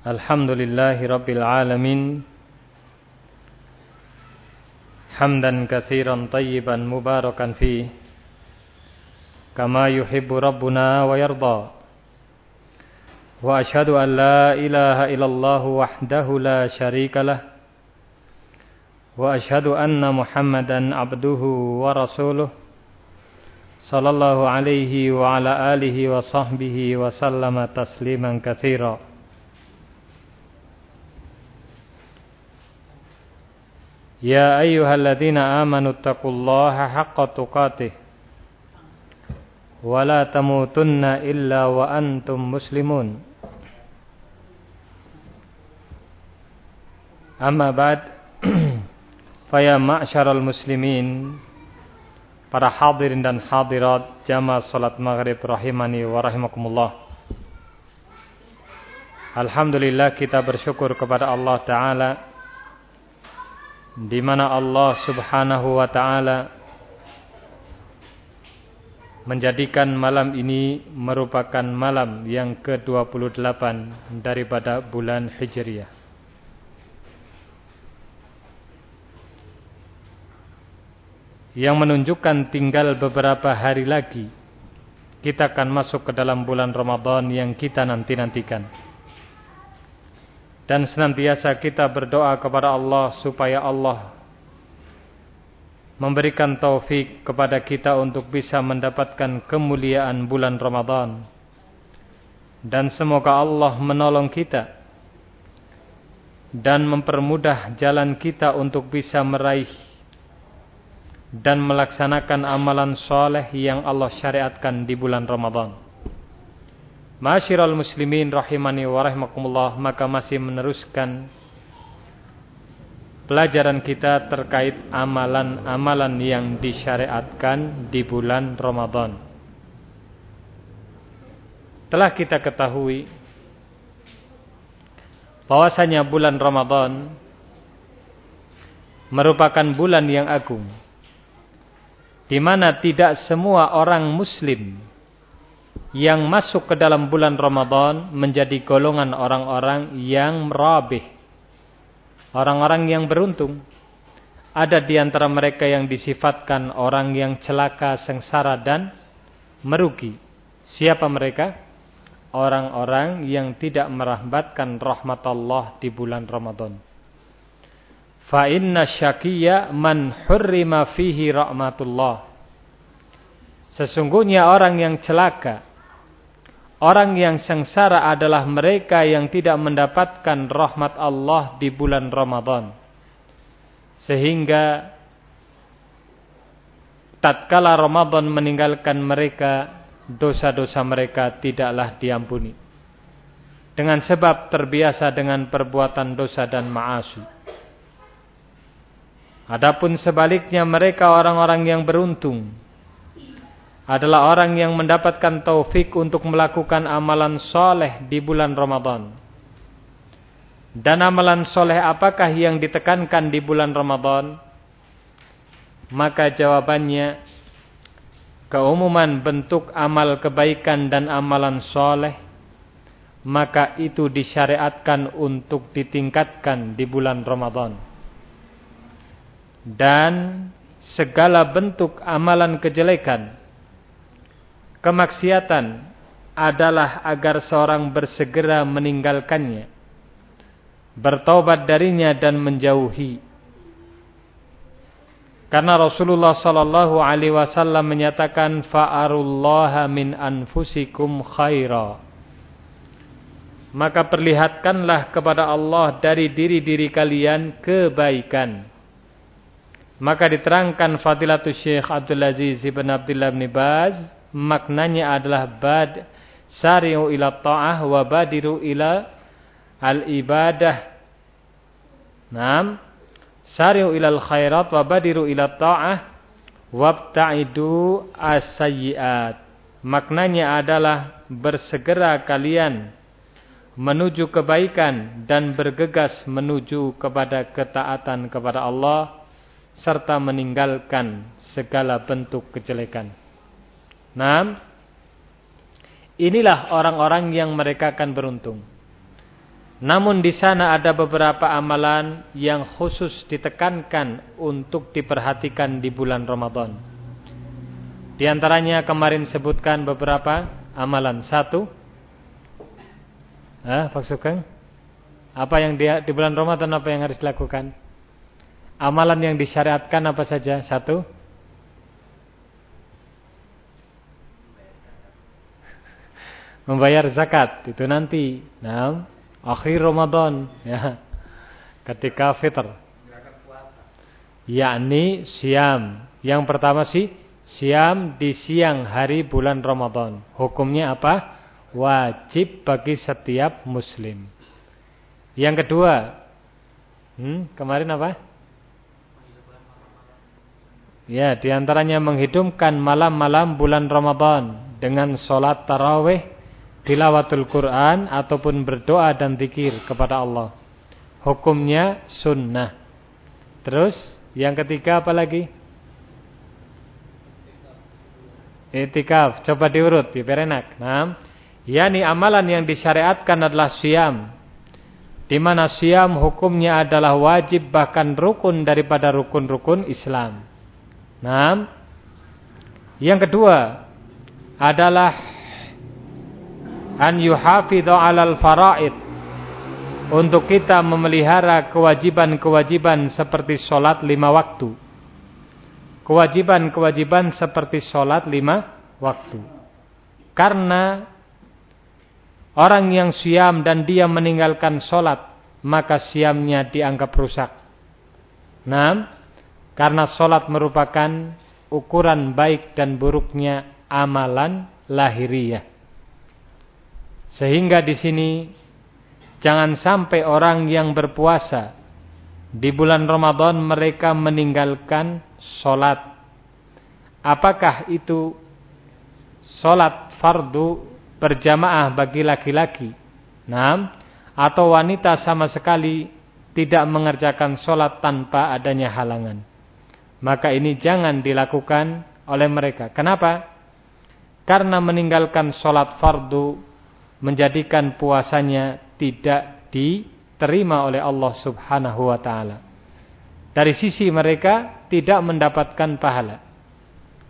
الحمد لله رب العالمين. حمدا كثيرا طيبا مباركا فيه. كما يحب ربنا ويرضى. وأشهد أن لا إله إلا الله وحده لا شريك له. وأشهد أن محمدا عبده ورسوله. صلى الله عليه وعلى آله وصحبه وسلم تسليما كثيرا. يا أيها الذين آمنوا اتقوا الله حق تقاته ولا تموتن إلا وأنتم مسلمون أما بعد فيا معشر المسلمين para hadirin dan hadirat jamaah salat maghrib rahimani wa rahimakumullah Alhamdulillah kita bersyukur kepada Allah Ta'ala di mana Allah Subhanahu wa taala menjadikan malam ini merupakan malam yang ke-28 daripada bulan Hijriah. Yang menunjukkan tinggal beberapa hari lagi kita akan masuk ke dalam bulan Ramadan yang kita nanti-nantikan dan senantiasa kita berdoa kepada Allah supaya Allah memberikan taufik kepada kita untuk bisa mendapatkan kemuliaan bulan Ramadan dan semoga Allah menolong kita dan mempermudah jalan kita untuk bisa meraih dan melaksanakan amalan soleh yang Allah syariatkan di bulan Ramadan. Masyiral muslimin rahimani wa rahimakumullah maka masih meneruskan pelajaran kita terkait amalan-amalan yang disyariatkan di bulan Ramadan. Telah kita ketahui bahwasanya bulan Ramadan merupakan bulan yang agung di mana tidak semua orang muslim yang masuk ke dalam bulan Ramadan menjadi golongan orang-orang yang merabih. Orang-orang yang beruntung. Ada di antara mereka yang disifatkan orang yang celaka, sengsara dan merugi. Siapa mereka? Orang-orang yang tidak merahmatkan rahmat Allah di bulan Ramadan. Fa inna syakiyya man hurrima fihi rahmatullah. Sesungguhnya orang yang celaka Orang yang sengsara adalah mereka yang tidak mendapatkan rahmat Allah di bulan Ramadan. Sehingga tatkala Ramadan meninggalkan mereka, dosa-dosa mereka tidaklah diampuni. Dengan sebab terbiasa dengan perbuatan dosa dan maasi. Adapun sebaliknya mereka orang-orang yang beruntung adalah orang yang mendapatkan taufik untuk melakukan amalan soleh di bulan Ramadan. Dan amalan soleh apakah yang ditekankan di bulan Ramadan? Maka jawabannya, keumuman bentuk amal kebaikan dan amalan soleh, maka itu disyariatkan untuk ditingkatkan di bulan Ramadan. Dan segala bentuk amalan kejelekan, Kemaksiatan adalah agar seorang bersegera meninggalkannya, bertobat darinya dan menjauhi. Karena Rasulullah sallallahu alaihi wasallam menyatakan fa'arullaha min anfusikum khaira. Maka perlihatkanlah kepada Allah dari diri-diri kalian kebaikan. Maka diterangkan Fadilatul Syekh Abdul Aziz ibn Abdullah bin Baz maknanya adalah bad sari'u ila ta'ah wa badiru ila al-ibadah. Naam. Sari'u ila al-khairat wa badiru ila ta'ah wabta'idu as-sayyi'at. Maknanya adalah bersegera kalian menuju kebaikan dan bergegas menuju kepada ketaatan kepada Allah serta meninggalkan segala bentuk kejelekan. Nah, inilah orang-orang yang mereka akan beruntung. Namun di sana ada beberapa amalan yang khusus ditekankan untuk diperhatikan di bulan Ramadan. Di antaranya kemarin sebutkan beberapa amalan. Satu, ah, Pak Sugeng, apa yang dia di bulan Ramadan apa yang harus dilakukan? Amalan yang disyariatkan apa saja? Satu, membayar zakat itu nanti. Nah, akhir Ramadan ya. Ketika fitr. Yakni siam. Yang pertama sih siam di siang hari bulan Ramadan. Hukumnya apa? Wajib bagi setiap muslim. Yang kedua, hmm, kemarin apa? Ya, di antaranya menghidupkan malam-malam bulan Ramadan dengan sholat tarawih tilawatul Quran ataupun berdoa dan zikir kepada Allah. Hukumnya sunnah. Terus yang ketiga apa lagi? Itikaf. Coba diurut biar enak. Nah, yakni amalan yang disyariatkan adalah siam. Di mana siam hukumnya adalah wajib bahkan rukun daripada rukun-rukun Islam. Nah, yang kedua adalah an yuhafidhu 'alal faraid untuk kita memelihara kewajiban-kewajiban seperti sholat lima waktu. Kewajiban-kewajiban seperti sholat lima waktu. Karena orang yang siam dan dia meninggalkan sholat, maka siamnya dianggap rusak. Nah, karena sholat merupakan ukuran baik dan buruknya amalan lahiriah. Sehingga di sini jangan sampai orang yang berpuasa di bulan Ramadan mereka meninggalkan solat. Apakah itu solat fardu berjamaah bagi laki-laki? Nah, atau wanita sama sekali tidak mengerjakan solat tanpa adanya halangan. Maka ini jangan dilakukan oleh mereka. Kenapa? Karena meninggalkan solat fardu menjadikan puasanya tidak diterima oleh Allah Subhanahu wa taala. Dari sisi mereka tidak mendapatkan pahala.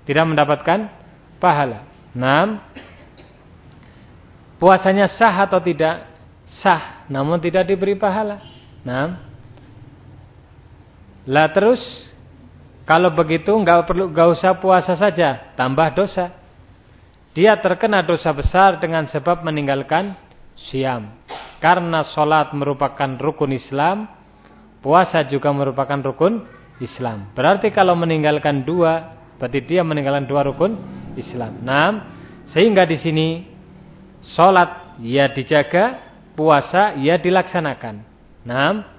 Tidak mendapatkan pahala. Naam. Puasanya sah atau tidak? Sah, namun tidak diberi pahala. Naam. Lah terus kalau begitu enggak perlu enggak usah puasa saja, tambah dosa dia terkena dosa besar dengan sebab meninggalkan siam. Karena sholat merupakan rukun Islam, puasa juga merupakan rukun Islam. Berarti kalau meninggalkan dua, berarti dia meninggalkan dua rukun Islam. Nah, sehingga di sini sholat ya dijaga, puasa ya dilaksanakan. Nah,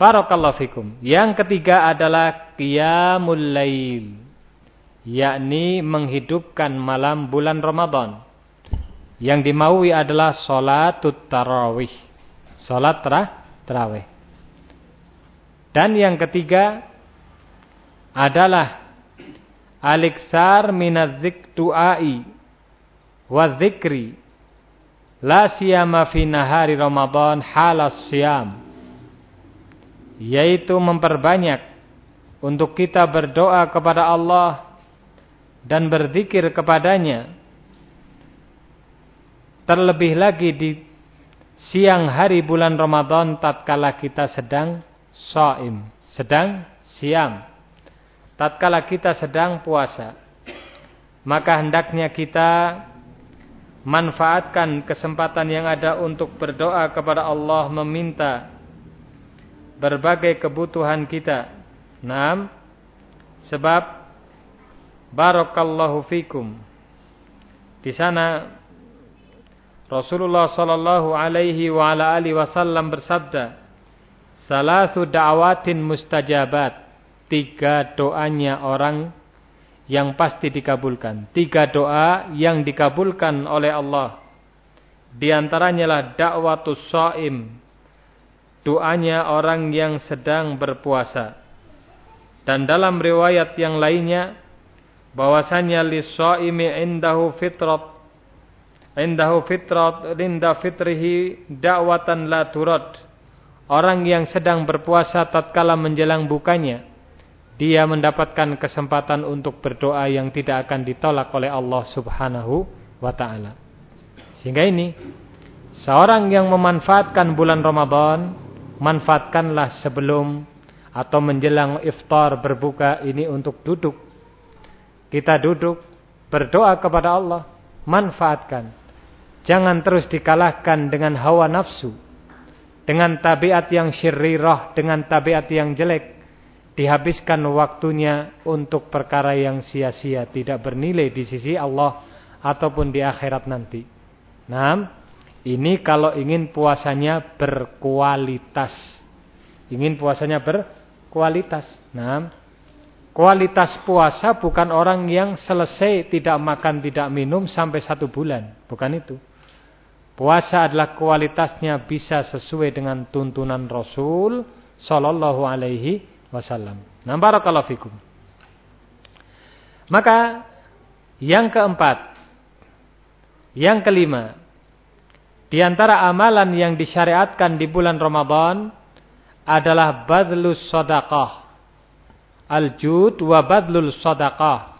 Barakallahu fikum. Yang ketiga adalah qiyamul lail yakni menghidupkan malam bulan Ramadan. Yang dimaui adalah salatut tarawih. Salat tarawih. Dan yang ketiga adalah aliksar minadzik du'ai wa dzikri la siyama fi nahari Ramadan halas siyam yaitu memperbanyak untuk kita berdoa kepada Allah dan berzikir kepadanya terlebih lagi di siang hari bulan Ramadan tatkala kita sedang saim, sedang siam. Tatkala kita sedang puasa, maka hendaknya kita manfaatkan kesempatan yang ada untuk berdoa kepada Allah meminta berbagai kebutuhan kita. Naam, sebab Barakallahu fikum. Di sana Rasulullah sallallahu alaihi wa ala alihi wasallam bersabda, "Salasu da'awatin mustajabat." Tiga doanya orang yang pasti dikabulkan. Tiga doa yang dikabulkan oleh Allah. Di antaranya lah dakwatus shaim. Doanya orang yang sedang berpuasa. Dan dalam riwayat yang lainnya bahwasanya lis-shaimi indahu fitrat indahu fitrat linda fitrihi da'watan la turad. Orang yang sedang berpuasa tatkala menjelang bukanya dia mendapatkan kesempatan untuk berdoa yang tidak akan ditolak oleh Allah Subhanahu wa taala. Sehingga ini seorang yang memanfaatkan bulan Ramadan manfaatkanlah sebelum atau menjelang iftar berbuka ini untuk duduk kita duduk berdoa kepada Allah manfaatkan Jangan terus dikalahkan dengan hawa nafsu. Dengan tabiat yang syirirah, dengan tabiat yang jelek. Dihabiskan waktunya untuk perkara yang sia-sia. Tidak bernilai di sisi Allah ataupun di akhirat nanti. Nah, ini kalau ingin puasanya berkualitas. Ingin puasanya berkualitas. Nah, kualitas puasa bukan orang yang selesai tidak makan, tidak minum sampai satu bulan. Bukan itu. Puasa adalah kualitasnya bisa sesuai dengan tuntunan Rasul sallallahu alaihi wasallam. Nah, barakallahu fikum. Maka yang keempat, yang kelima, di antara amalan yang disyariatkan di bulan Ramadan adalah badlus sadaqah. Al-jud wa badlul sadaqah.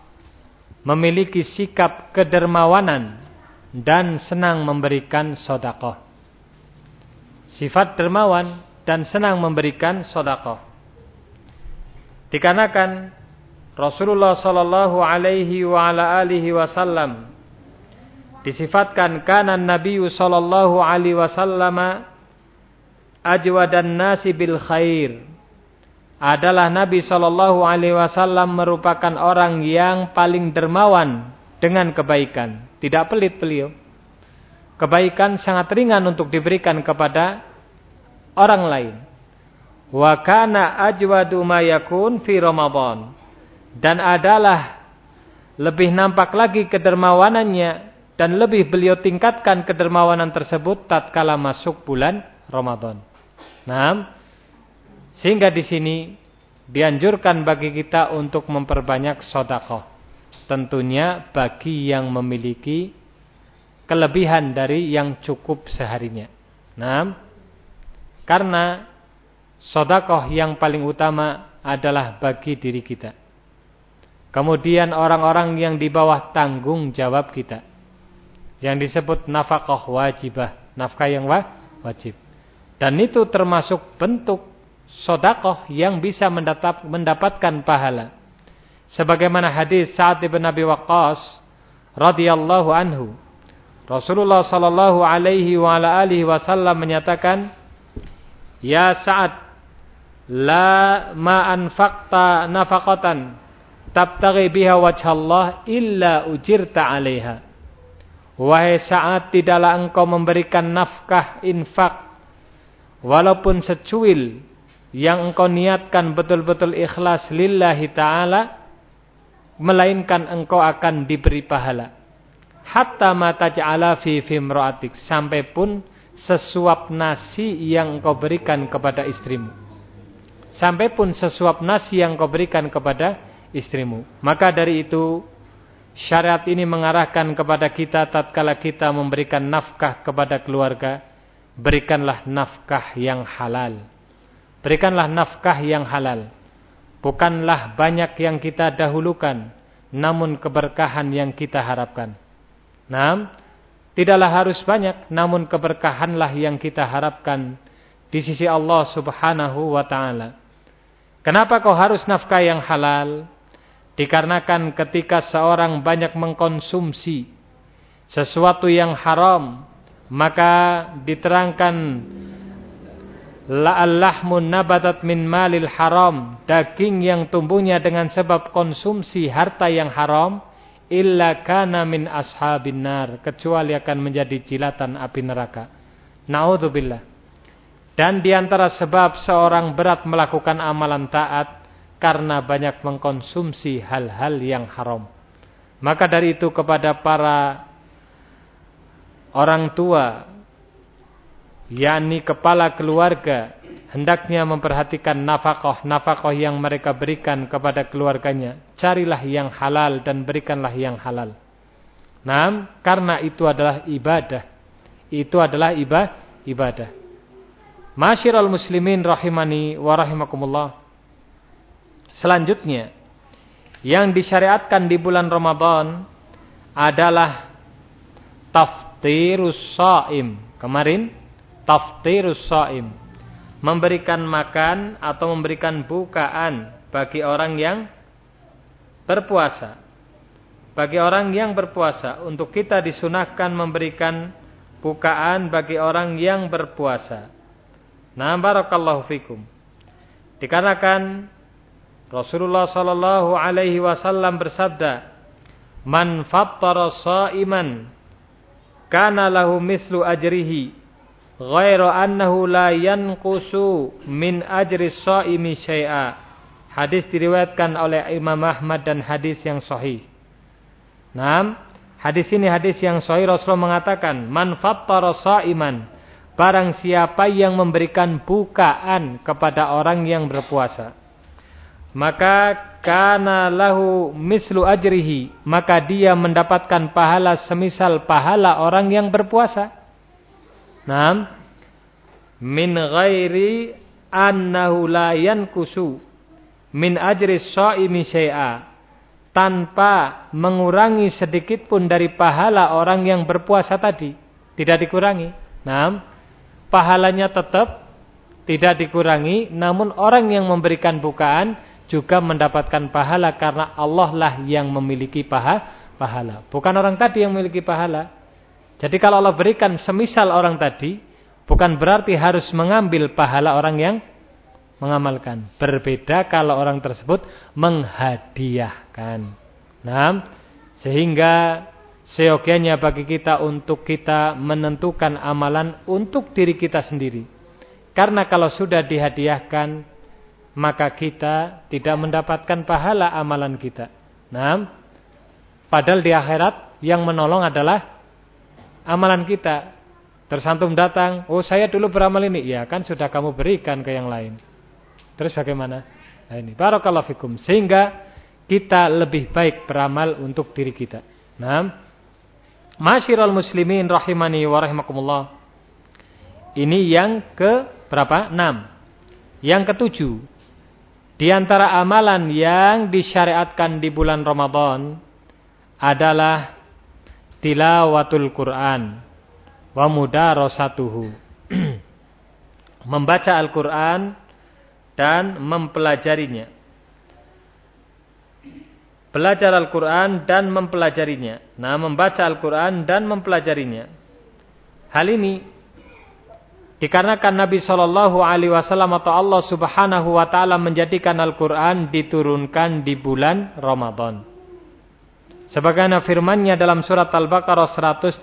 Memiliki sikap kedermawanan dan senang memberikan sodakoh. Sifat dermawan dan senang memberikan sodakoh. Dikarenakan Rasulullah Sallallahu Alaihi wa ala alihi Wasallam disifatkan kanan Nabi Sallallahu Alaihi Wasallam ajwadan nasi bil khair adalah Nabi Sallallahu Alaihi Wasallam merupakan orang yang paling dermawan dengan kebaikan. Tidak pelit beliau. Kebaikan sangat ringan untuk diberikan kepada orang lain. Wa kana ajwadu fi Ramadan. Dan adalah lebih nampak lagi kedermawanannya dan lebih beliau tingkatkan kedermawanan tersebut tatkala masuk bulan Ramadan. Nah, sehingga di sini dianjurkan bagi kita untuk memperbanyak sodakoh. Tentunya bagi yang memiliki kelebihan dari yang cukup seharinya. Nah, karena sodakoh yang paling utama adalah bagi diri kita. Kemudian orang-orang yang di bawah tanggung jawab kita. Yang disebut nafkah wajibah. Nafkah yang wajib. Dan itu termasuk bentuk sodakoh yang bisa mendapatkan pahala. Sebagaimana hadis Sa'ad bin Abi Waqqas radhiyallahu anhu. Rasulullah sallallahu alaihi wa ala alihi wasallam menyatakan, "Ya Sa'ad, la ma anfaqta nafaqatan tabtaghi biha wajhallah illa ujirta 'alaiha." Wahai Sa'ad, tidaklah engkau memberikan nafkah infak walaupun secuil yang engkau niatkan betul-betul ikhlas lillahi ta'ala melainkan engkau akan diberi pahala. Hatta mata ja'ala fi fimra'atik. Sampai pun sesuap nasi yang engkau berikan kepada istrimu. Sampai pun sesuap nasi yang engkau berikan kepada istrimu. Maka dari itu syariat ini mengarahkan kepada kita tatkala kita memberikan nafkah kepada keluarga. Berikanlah nafkah yang halal. Berikanlah nafkah yang halal. Bukanlah banyak yang kita dahulukan, namun keberkahan yang kita harapkan. Nah, tidaklah harus banyak, namun keberkahanlah yang kita harapkan di sisi Allah Subhanahu wa taala. Kenapa kau harus nafkah yang halal? Dikarenakan ketika seorang banyak mengkonsumsi sesuatu yang haram, maka diterangkan la'allahmun nabatat min malil haram. Daging yang tumbuhnya dengan sebab konsumsi harta yang haram illa kana min ashabin nar kecuali akan menjadi jilatan api neraka. Naudzubillah. Dan di antara sebab seorang berat melakukan amalan taat karena banyak mengkonsumsi hal-hal yang haram. Maka dari itu kepada para orang tua yakni kepala keluarga hendaknya memperhatikan nafkah-nafkah yang mereka berikan kepada keluarganya. Carilah yang halal dan berikanlah yang halal. Nah, karena itu adalah ibadah. Itu adalah ibadah. ibadah. Masyiral muslimin rahimani wa rahimakumullah. Selanjutnya, yang disyariatkan di bulan Ramadan adalah taftirus saim. Kemarin taftirus saim. Memberikan makan atau memberikan bukaan bagi orang yang berpuasa. Bagi orang yang berpuasa, untuk kita disunahkan memberikan bukaan bagi orang yang berpuasa. Nah, barakallahu fikum. Dikarenakan Rasulullah sallallahu alaihi wasallam bersabda, "Man fattara sha'iman kana lahu mislu ajrihi ghairu annahu la yanqusu min ajri shaimi syai'a." Hadis diriwayatkan oleh Imam Ahmad dan hadis yang sahih. Nah, hadis ini hadis yang sahih Rasulullah mengatakan, "Man fattara iman barang siapa yang memberikan bukaan kepada orang yang berpuasa, maka kana lahu mislu ajrihi, maka dia mendapatkan pahala semisal pahala orang yang berpuasa." Nah, min ghairi annahu la yankusu. Min ajri shaimi syai'a. Tanpa mengurangi sedikit pun dari pahala orang yang berpuasa tadi. Tidak dikurangi. Nah pahalanya tetap tidak dikurangi. Namun orang yang memberikan bukaan juga mendapatkan pahala karena Allah lah yang memiliki paha, pahala. Bukan orang tadi yang memiliki pahala jadi kalau Allah berikan semisal orang tadi bukan berarti harus mengambil pahala orang yang mengamalkan. Berbeda kalau orang tersebut menghadiahkan. Nah, sehingga seyogianya bagi kita untuk kita menentukan amalan untuk diri kita sendiri. Karena kalau sudah dihadiahkan, maka kita tidak mendapatkan pahala amalan kita. Nah, padahal di akhirat yang menolong adalah amalan kita. Tersantum datang, oh saya dulu beramal ini. Ya kan sudah kamu berikan ke yang lain. Terus bagaimana? Nah ini barakallahu fikum sehingga kita lebih baik beramal untuk diri kita. Nah, masyiral muslimin rahimani wa. Ini yang ke berapa? 6. Yang ketujuh, di antara amalan yang disyariatkan di bulan Ramadan adalah tilawatul Quran wa mudarasatuhu. Membaca Al-Quran dan mempelajarinya. Belajar Al-Quran dan mempelajarinya. Nah, membaca Al-Quran dan mempelajarinya. Hal ini dikarenakan Nabi Shallallahu Alaihi Wasallam atau Allah Subhanahu Wa Taala menjadikan Al-Quran diturunkan di bulan Ramadan. Sebagaimana firmannya dalam surat Al-Baqarah 185.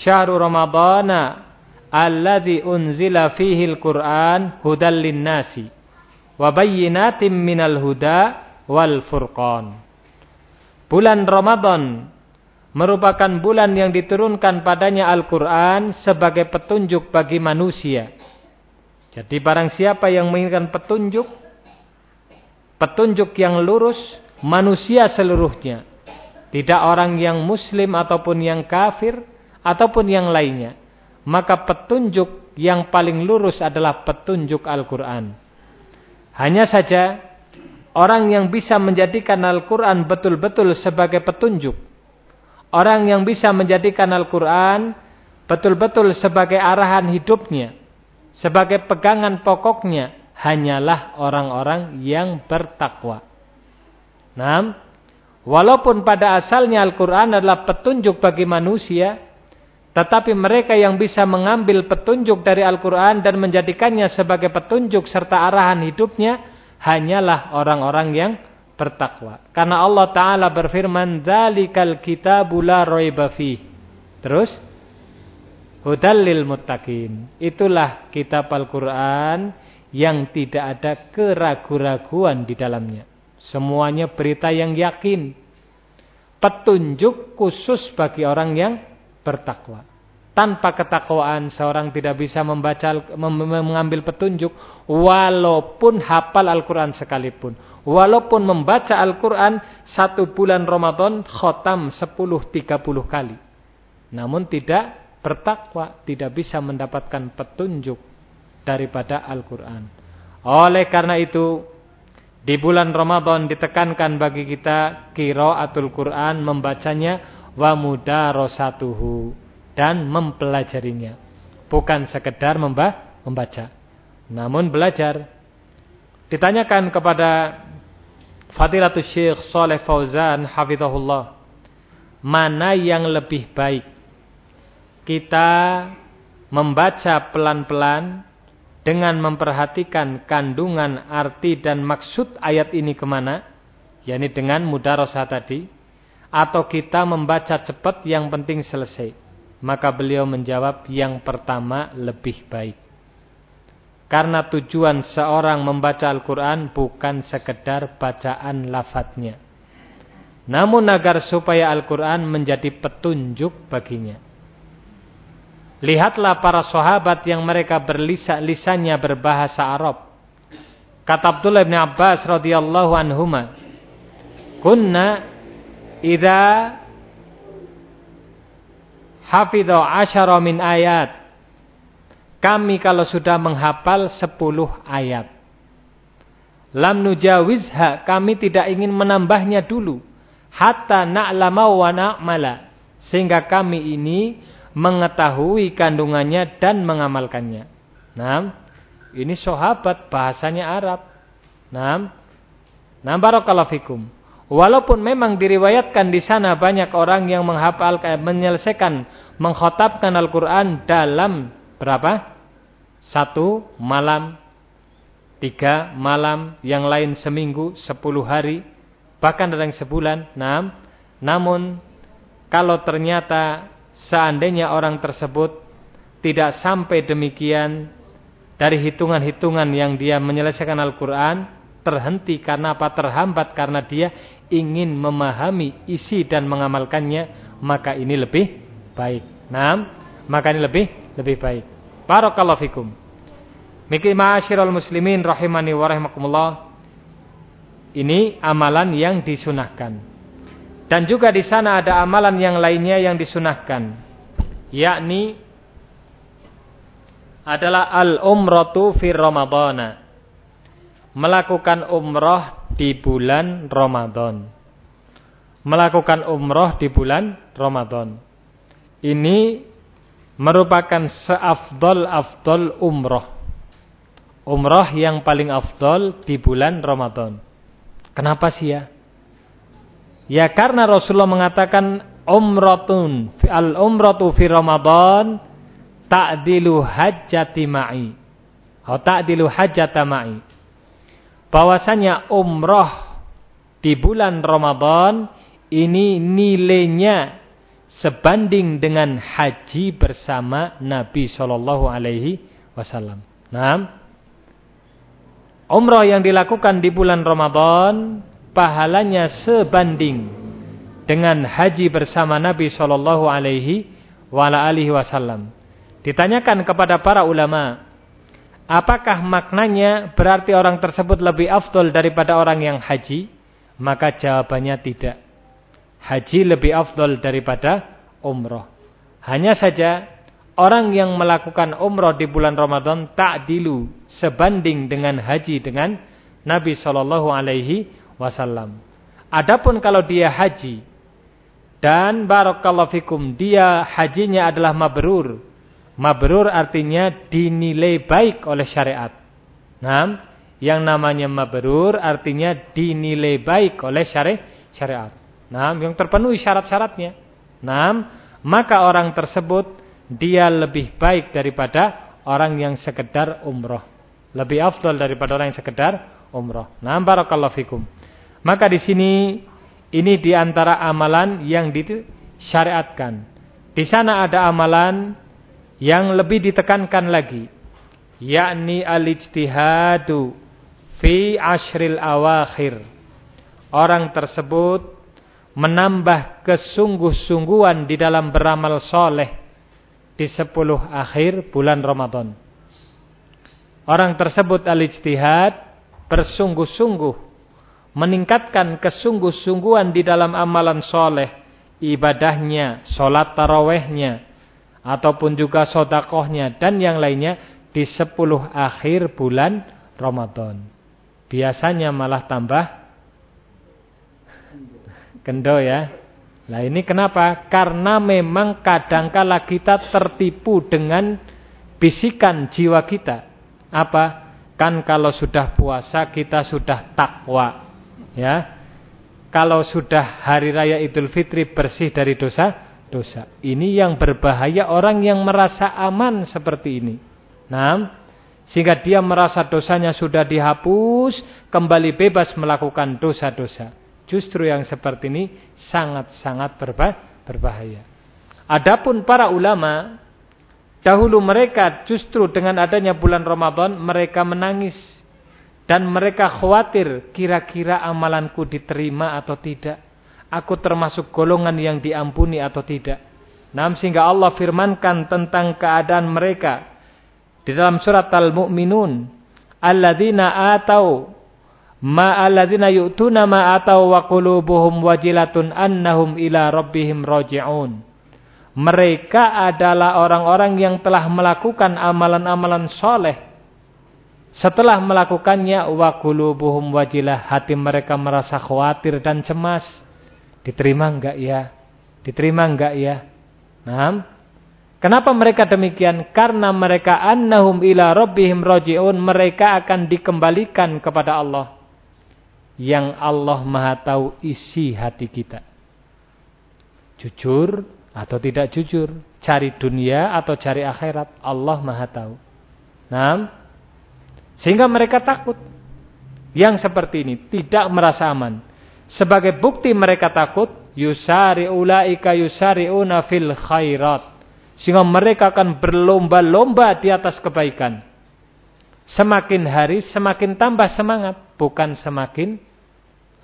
Syahrul Ramadana alladzi unzila fihi al-Qur'an hudal linnasi wa bayyinatin minal huda wal furqan. Bulan Ramadan merupakan bulan yang diturunkan padanya Al-Qur'an sebagai petunjuk bagi manusia. Jadi barang siapa yang menginginkan petunjuk petunjuk yang lurus manusia seluruhnya. Tidak orang yang muslim ataupun yang kafir ataupun yang lainnya maka petunjuk yang paling lurus adalah petunjuk Al-Quran. Hanya saja orang yang bisa menjadikan Al-Quran betul-betul sebagai petunjuk. Orang yang bisa menjadikan Al-Quran betul-betul sebagai arahan hidupnya. Sebagai pegangan pokoknya hanyalah orang-orang yang bertakwa. Nah, walaupun pada asalnya Al-Quran adalah petunjuk bagi manusia, tetapi mereka yang bisa mengambil petunjuk dari Al-Quran dan menjadikannya sebagai petunjuk serta arahan hidupnya hanyalah orang-orang yang bertakwa. Karena Allah Ta'ala berfirman, Zalikal kitabu la roiba Terus, Hudallil muttaqin. Itulah kitab Al-Quran yang tidak ada keraguan-raguan di dalamnya. Semuanya berita yang yakin. Petunjuk khusus bagi orang yang bertakwa. tanpa ketakwaan seorang tidak bisa membaca mengambil petunjuk walaupun hafal Al-Qur'an sekalipun. Walaupun membaca Al-Qur'an satu bulan Ramadan khotam 10 30 kali. Namun tidak bertakwa, tidak bisa mendapatkan petunjuk daripada Al-Qur'an. Oleh karena itu di bulan Ramadan ditekankan bagi kita qiraatul Quran membacanya wa mudarasatuhu dan mempelajarinya. Bukan sekedar membaca, namun belajar. Ditanyakan kepada Fadilatul Syekh Saleh Fauzan hafizahullah, mana yang lebih baik? Kita membaca pelan-pelan dengan memperhatikan kandungan arti dan maksud ayat ini ke mana, yakni dengan mudarosah tadi, atau kita membaca cepat yang penting selesai. Maka beliau menjawab yang pertama lebih baik. Karena tujuan seorang membaca Al-Quran bukan sekedar bacaan lafadznya. Namun agar supaya Al-Quran menjadi petunjuk baginya. Lihatlah para sahabat yang mereka berlisan lisannya berbahasa Arab. Kata Abdullah bin Abbas radhiyallahu anhuma, "Kunna idza hafidha asyara min ayat." Kami kalau sudah menghafal 10 ayat. Lam nujawizha, kami tidak ingin menambahnya dulu. Hatta na'lama wa na'mala. Sehingga kami ini mengetahui kandungannya dan mengamalkannya. Nah, ini sahabat bahasanya Arab. Nah, nah. Walaupun memang diriwayatkan di sana banyak orang yang menghafal menyelesaikan mengkhotabkan Al-Qur'an dalam berapa? Satu malam, tiga malam, yang lain seminggu, sepuluh hari, bahkan yang sebulan. Nah, namun kalau ternyata seandainya orang tersebut tidak sampai demikian dari hitungan-hitungan yang dia menyelesaikan Al-Quran terhenti karena apa terhambat karena dia ingin memahami isi dan mengamalkannya maka ini lebih baik. Nah, maka ini lebih lebih baik. Barakallahu fikum. Miki ma'asyiral muslimin rahimani wa. Ini amalan yang disunahkan. Dan juga di sana ada amalan yang lainnya yang disunahkan. Yakni adalah al-umratu fi Ramadana. Melakukan umrah di bulan Ramadan. Melakukan umrah di bulan Ramadan. Ini merupakan seafdol-afdol umrah. Umrah yang paling afdol di bulan Ramadan. Kenapa sih ya? Ya karena Rasulullah mengatakan umratun al umratu fi Ramadan ta'dilu hajjati ma'i. Atau ta'dilu hajjata ma'i. Bahwasanya umrah di bulan Ramadan ini nilainya sebanding dengan haji bersama Nabi Shallallahu alaihi wasallam. Nah, umrah yang dilakukan di bulan Ramadan pahalanya sebanding dengan haji bersama Nabi Shallallahu Alaihi Wasallam. Ditanyakan kepada para ulama, apakah maknanya berarti orang tersebut lebih afdol daripada orang yang haji? Maka jawabannya tidak. Haji lebih afdol daripada umroh. Hanya saja orang yang melakukan umroh di bulan Ramadan tak dilu sebanding dengan haji dengan Nabi Shallallahu Alaihi wasallam. Adapun kalau dia haji dan barakallahu fikum dia hajinya adalah mabrur. Mabrur artinya dinilai baik oleh syariat. Nah, yang namanya mabrur artinya dinilai baik oleh syari syariat. Nah, yang terpenuhi syarat-syaratnya. Nah, maka orang tersebut dia lebih baik daripada orang yang sekedar umroh. Lebih afdal daripada orang yang sekedar umroh. Nah, barakallahu fikum. Maka di sini ini di antara amalan yang disyariatkan. Di sana ada amalan yang lebih ditekankan lagi, yakni al-ijtihadu fi ashril awakhir. Orang tersebut menambah kesungguh-sungguhan di dalam beramal soleh di 10 akhir bulan Ramadan. Orang tersebut al-ijtihad bersungguh-sungguh meningkatkan kesungguh-sungguhan di dalam amalan soleh, ibadahnya, sholat tarawehnya, ataupun juga sodakohnya dan yang lainnya di 10 akhir bulan Ramadan. Biasanya malah tambah kendo ya. Nah ini kenapa? Karena memang kadangkala kita tertipu dengan bisikan jiwa kita. Apa? Kan kalau sudah puasa kita sudah takwa. Ya. Kalau sudah hari raya Idul Fitri bersih dari dosa, dosa. Ini yang berbahaya orang yang merasa aman seperti ini. Nah, sehingga dia merasa dosanya sudah dihapus, kembali bebas melakukan dosa-dosa. Justru yang seperti ini sangat-sangat berbahaya. Adapun para ulama, dahulu mereka justru dengan adanya bulan Ramadan mereka menangis dan mereka khawatir kira-kira amalanku diterima atau tidak. Aku termasuk golongan yang diampuni atau tidak. Nah, sehingga Allah firmankan tentang keadaan mereka di dalam surat Al-Mu'minun, alladzina atau ma alladzina yu'tuna ma atau wa qulubuhum wajilatun annahum ila rabbihim raji'un. Mereka adalah orang-orang yang telah melakukan amalan-amalan soleh. Setelah melakukannya wa qulubuhum wajilah hati mereka merasa khawatir dan cemas. Diterima enggak ya? Diterima enggak ya? Nah, Kenapa mereka demikian? Karena mereka annahum ila rabbihim raji'un, mereka akan dikembalikan kepada Allah yang Allah Maha tahu isi hati kita. Jujur atau tidak jujur, cari dunia atau cari akhirat, Allah Maha tahu. Nah, sehingga mereka takut. Yang seperti ini tidak merasa aman. Sebagai bukti mereka takut, yusari ulaika yusariuna fil khairat. Sehingga mereka akan berlomba-lomba di atas kebaikan. Semakin hari semakin tambah semangat, bukan semakin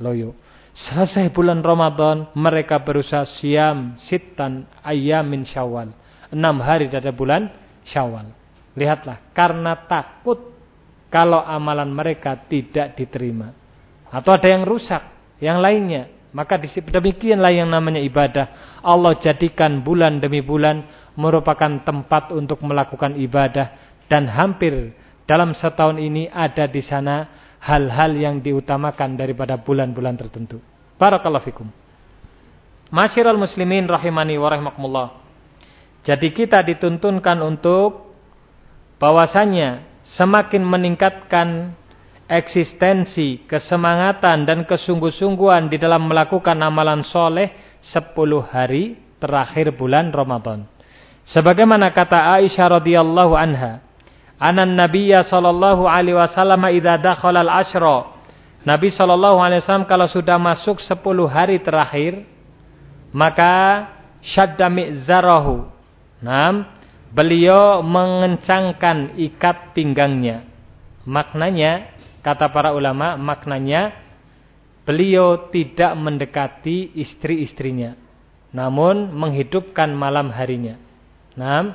loyo. Selesai bulan Ramadan, mereka berusaha siam sitan ayamin syawal. Enam hari dari bulan syawal. Lihatlah, karena takut kalau amalan mereka tidak diterima. Atau ada yang rusak, yang lainnya. Maka demikianlah yang namanya ibadah. Allah jadikan bulan demi bulan merupakan tempat untuk melakukan ibadah. Dan hampir dalam setahun ini ada di sana hal-hal yang diutamakan daripada bulan-bulan tertentu. Barakallahu fikum. Masyiral muslimin rahimani wa rahimakumullah. Jadi kita dituntunkan untuk bahwasanya semakin meningkatkan eksistensi, kesemangatan dan kesungguh-sungguhan di dalam melakukan amalan soleh 10 hari terakhir bulan Ramadan. Sebagaimana kata Aisyah radhiyallahu anha, anan nabiyya sallallahu alaihi wasallam idza dakhala al-ashra. Nabi sallallahu alaihi wasallam kalau sudah masuk 10 hari terakhir maka syadda mi'zarahu. Naam, beliau mengencangkan ikat pinggangnya. Maknanya kata para ulama, maknanya beliau tidak mendekati istri-istrinya namun menghidupkan malam harinya. Naam,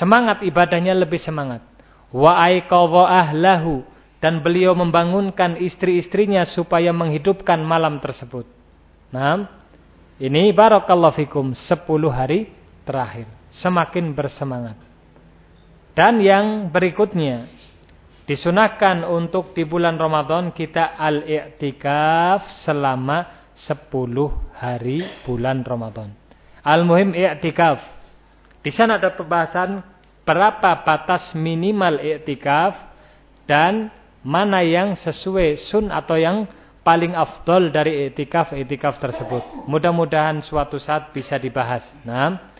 semangat ibadahnya lebih semangat wa ahlahu dan beliau membangunkan istri-istrinya supaya menghidupkan malam tersebut. Nah, ini barakallahu fikum 10 hari terakhir semakin bersemangat. Dan yang berikutnya disunahkan untuk di bulan Ramadan kita al-i'tikaf selama 10 hari bulan Ramadan. Al-muhim i'tikaf. Di sana ada pembahasan berapa batas minimal iktikaf dan mana yang sesuai sun atau yang paling afdol dari iktikaf-iktikaf tersebut. Mudah-mudahan suatu saat bisa dibahas. Nah,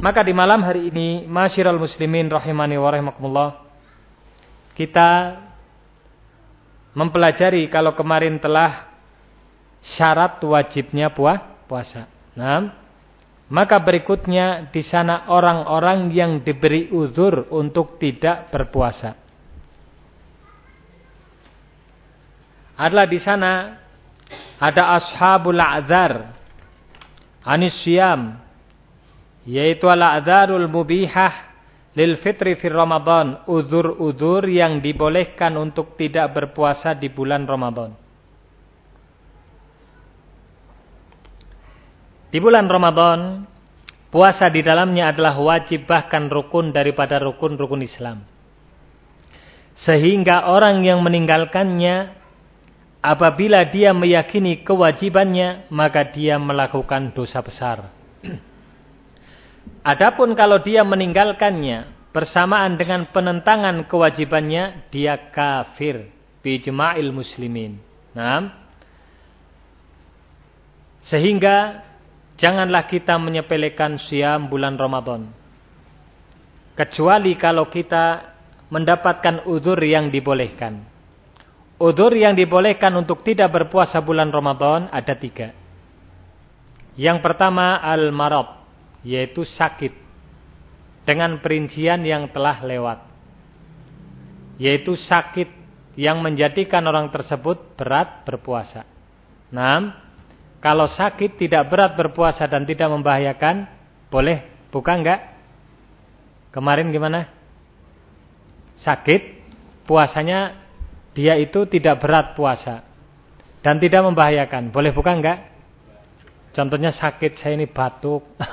maka di malam hari ini, masyiral muslimin rahimani wa rahimakumullah, kita mempelajari kalau kemarin telah syarat wajibnya puasa. Nah, maka berikutnya di sana orang-orang yang diberi uzur untuk tidak berpuasa. Adalah di sana ada ashabul a'zar, anisyam, yaitu al-adzarul mubihah lil fitri fi Ramadan, uzur-uzur yang dibolehkan untuk tidak berpuasa di bulan Ramadan. Di bulan Ramadan, puasa di dalamnya adalah wajib bahkan rukun daripada rukun-rukun Islam. Sehingga orang yang meninggalkannya apabila dia meyakini kewajibannya, maka dia melakukan dosa besar. Adapun kalau dia meninggalkannya bersamaan dengan penentangan kewajibannya, dia kafir bijma'il muslimin. Nah, sehingga Janganlah kita menyepelekan siam bulan Ramadan. Kecuali kalau kita mendapatkan udur yang dibolehkan. Udur yang dibolehkan untuk tidak berpuasa bulan Ramadan ada tiga. Yang pertama al-marad, yaitu sakit. Dengan perincian yang telah lewat. Yaitu sakit yang menjadikan orang tersebut berat berpuasa. Nah, kalau sakit tidak berat berpuasa dan tidak membahayakan, boleh buka enggak? Kemarin gimana? Sakit, puasanya dia itu tidak berat puasa dan tidak membahayakan. Boleh buka enggak? Contohnya sakit saya ini batuk.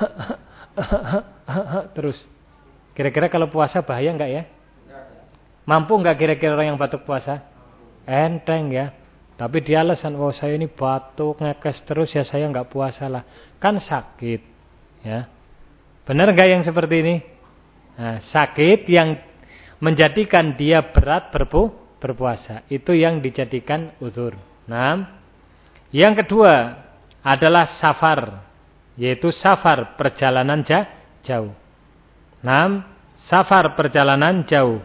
Terus. Kira-kira kalau puasa bahaya enggak ya? Mampu enggak kira-kira orang yang batuk puasa? Enteng ya. Tapi dia alasan, oh saya ini batuk, ngekes terus ya saya nggak puasa lah. Kan sakit. ya Benar nggak yang seperti ini? Nah, sakit yang menjadikan dia berat berpu, berpuasa. Itu yang dijadikan uzur. Nah, yang kedua adalah safar. Yaitu safar perjalanan jauh. Nah, safar perjalanan jauh.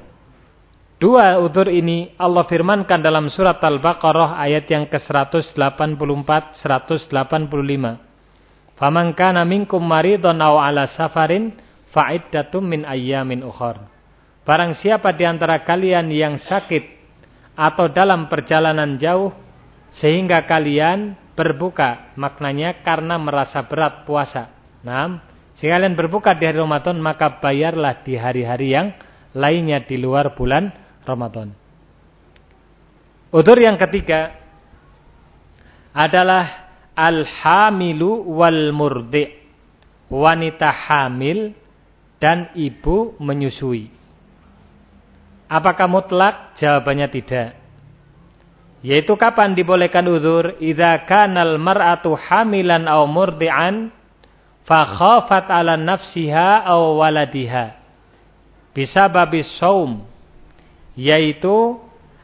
Dua utur ini Allah firmankan dalam surat Al-Baqarah ayat yang ke-184 185. Faman kana minkum maridun aw ala safarin fa'iddatum min ayyamin ukhar. Barang siapa di antara kalian yang sakit atau dalam perjalanan jauh sehingga kalian berbuka, maknanya karena merasa berat puasa. Nah, jika kalian berbuka di hari Ramadan maka bayarlah di hari-hari yang lainnya di luar bulan Ramadan. Udur yang ketiga adalah al-hamilu wal murdi. Wanita hamil dan ibu menyusui. Apakah mutlak? Jawabannya tidak. Yaitu kapan dibolehkan udur? Idza kanal mar'atu hamilan aw murdi'an fa khafat 'ala nafsiha aw waladiha. Bisa babis saum yaitu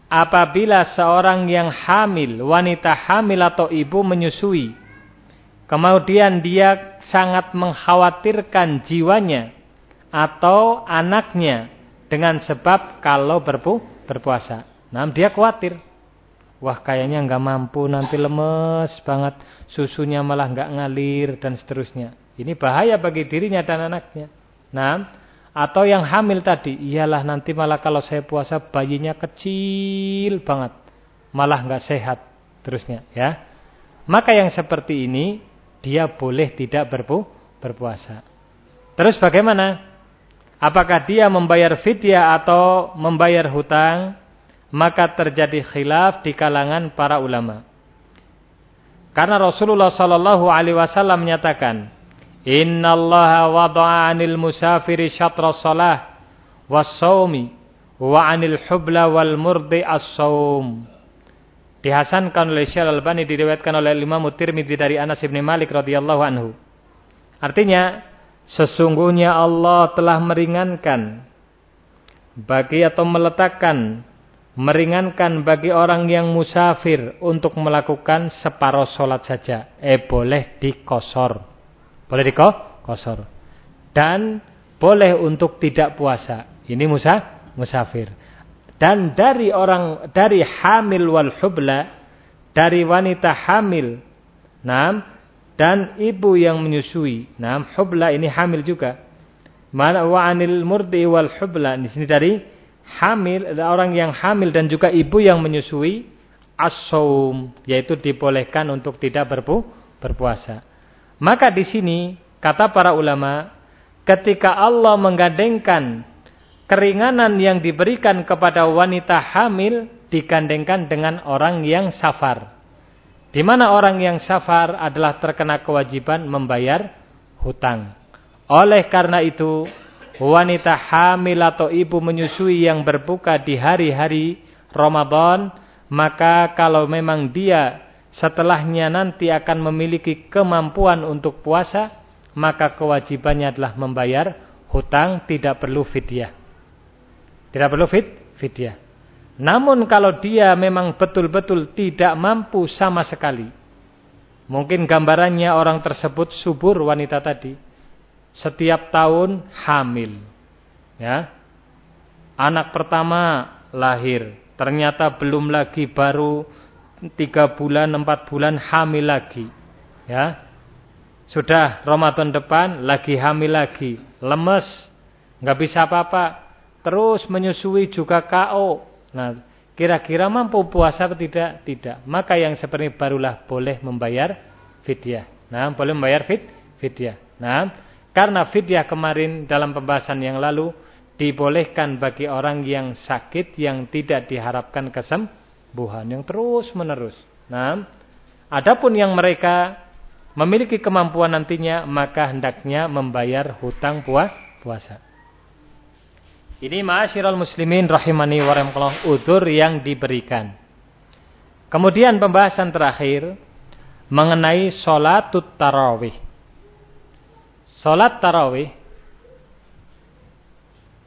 apabila seorang yang hamil, wanita hamil atau ibu menyusui, kemudian dia sangat mengkhawatirkan jiwanya atau anaknya dengan sebab kalau berpu, berpuasa. Nah, dia khawatir. Wah, kayaknya nggak mampu, nanti lemes banget, susunya malah nggak ngalir dan seterusnya. Ini bahaya bagi dirinya dan anaknya. Nah, atau yang hamil tadi, iyalah nanti malah kalau saya puasa bayinya kecil banget. Malah nggak sehat terusnya ya. Maka yang seperti ini dia boleh tidak berpu, berpuasa. Terus bagaimana? Apakah dia membayar fidyah atau membayar hutang? Maka terjadi khilaf di kalangan para ulama. Karena Rasulullah Shallallahu Alaihi Wasallam menyatakan, Inna Allah wada'a anil musafiri syatra salah was-sawmi wa anil hubla wal murdi as-sawm. Dihasankan oleh Syekh Al-Albani diriwayatkan oleh Imam Tirmidzi dari Anas bin Malik radhiyallahu anhu. Artinya sesungguhnya Allah telah meringankan bagi atau meletakkan meringankan bagi orang yang musafir untuk melakukan separuh solat saja. Eh boleh dikosor. Boleh dikosor. Dan boleh untuk tidak puasa. Ini musa, musafir. Dan dari orang dari hamil wal hubla, dari wanita hamil, nam, dan ibu yang menyusui. Nam, hubla ini hamil juga. Mana wa anil murdi wal hubla. Di sini dari hamil, orang yang hamil dan juga ibu yang menyusui as yaitu dibolehkan untuk tidak berpu, berpuasa. Maka di sini kata para ulama ketika Allah menggandengkan keringanan yang diberikan kepada wanita hamil digandengkan dengan orang yang safar. Di mana orang yang safar adalah terkena kewajiban membayar hutang. Oleh karena itu, wanita hamil atau ibu menyusui yang berbuka di hari-hari Ramadan, maka kalau memang dia setelahnya nanti akan memiliki kemampuan untuk puasa, maka kewajibannya adalah membayar hutang tidak perlu fidyah. Tidak perlu fit, fidyah. Namun kalau dia memang betul-betul tidak mampu sama sekali. Mungkin gambarannya orang tersebut subur wanita tadi. Setiap tahun hamil. Ya. Anak pertama lahir. Ternyata belum lagi baru tiga bulan, empat bulan hamil lagi. Ya. Sudah Ramadan depan lagi hamil lagi, lemes, nggak bisa apa-apa, terus menyusui juga KO. Nah, kira-kira mampu puasa atau tidak? Tidak. Maka yang seperti barulah boleh membayar fidyah. Nah, boleh membayar fit fidyah. Nah, karena fidyah kemarin dalam pembahasan yang lalu dibolehkan bagi orang yang sakit yang tidak diharapkan kesembuhan yang terus menerus. Nah, adapun yang mereka memiliki kemampuan nantinya maka hendaknya membayar hutang puasa. Ini ma'asyiral muslimin rahimani wa rahimakumullah udzur yang diberikan. Kemudian pembahasan terakhir mengenai salatut tarawih. Salat tarawih